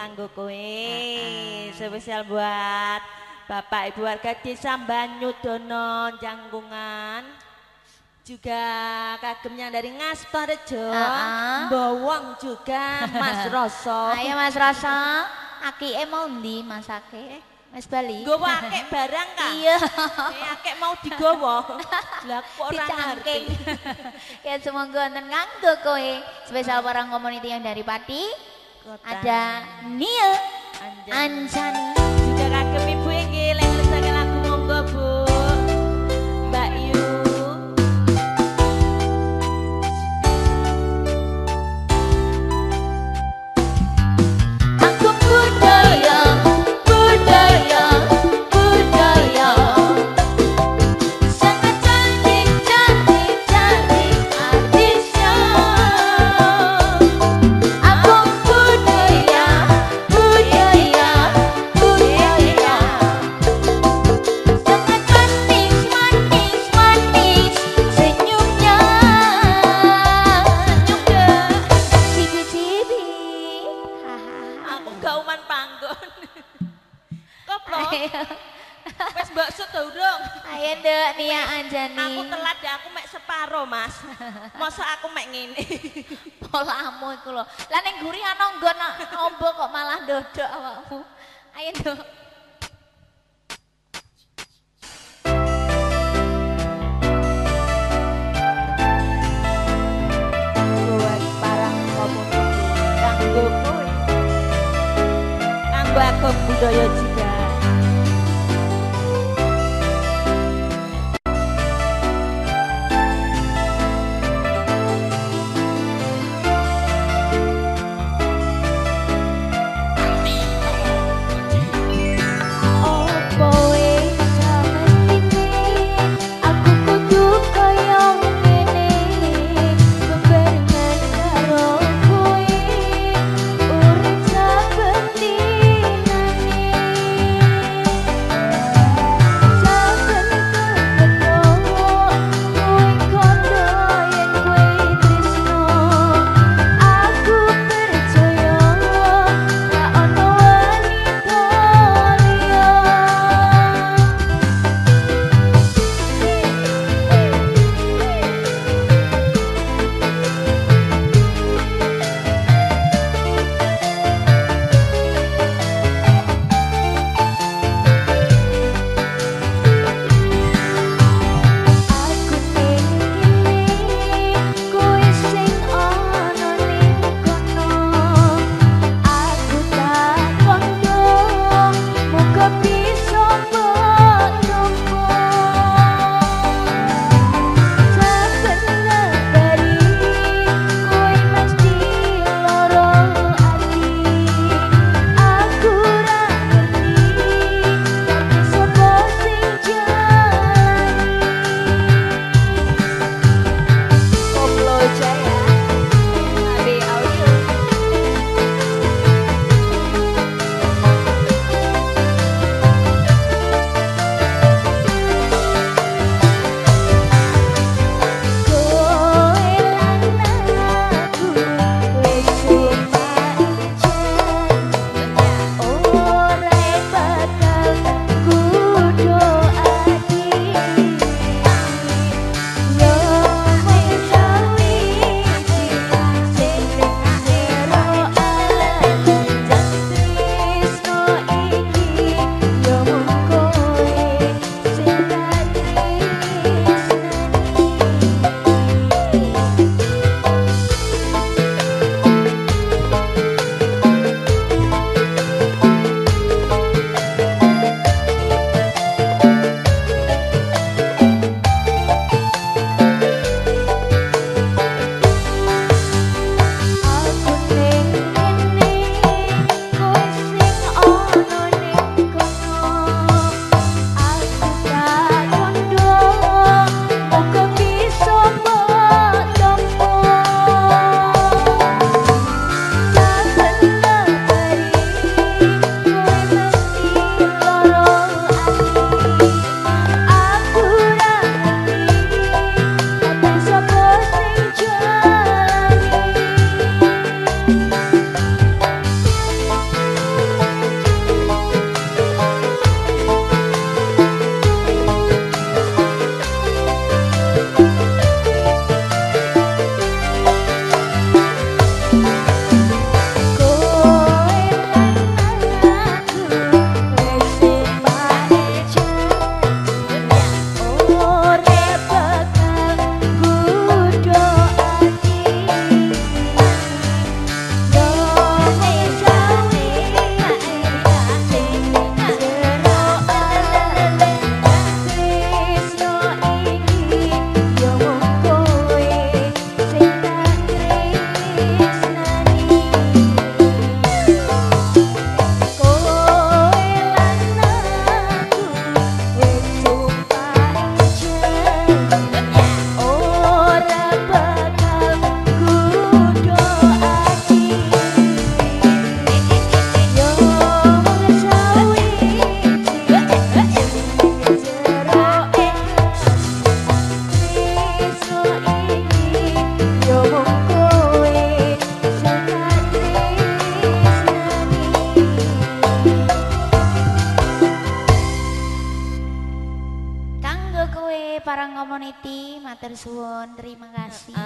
kanggo kowe. Spesial buat Bapak Ibu warga Desa Banyudono Janggungan. Juga kagemnya dari Ngastorejo, Heeh. Bawang juga Mas Roso. Ayo Mas Rasa, aki mau ndi masake? Mas Bali. Gue akeh barang kan? Iya. Eh, akeh mau digowo. Lah kok ora ngerti. ya semoga wonten nganggo kowe. Spesial para community yang dari Pati. Kota. Ada Nia Anjani. Anjani. juga kagem ibu iki Ndek Nia Anjani. Aku telat ya, aku mek separo, Mas. Masa aku mek ngene. Polamu iku lho. Lah ning guri ana nggon ombo kok malah dodok awakmu. Ayo kanggo agam budaya Community, matur suwun, terima kasih.